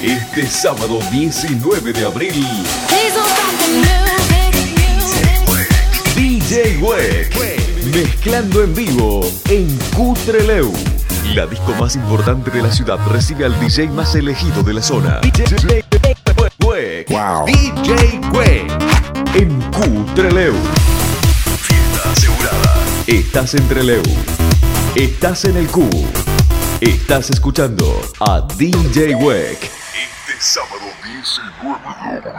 Este sábado 19 de abril, DJ Weck, mezclando en vivo en Cutreleu. La disco más importante de la ciudad recibe al DJ más elegido de la zona. DJ Weck. Wow. DJ Weck en Cutreleu. Fiesta asegurada. Estás en Treleu. Estás en el Q. Estás escuchando a DJ Weck. Sábado 19.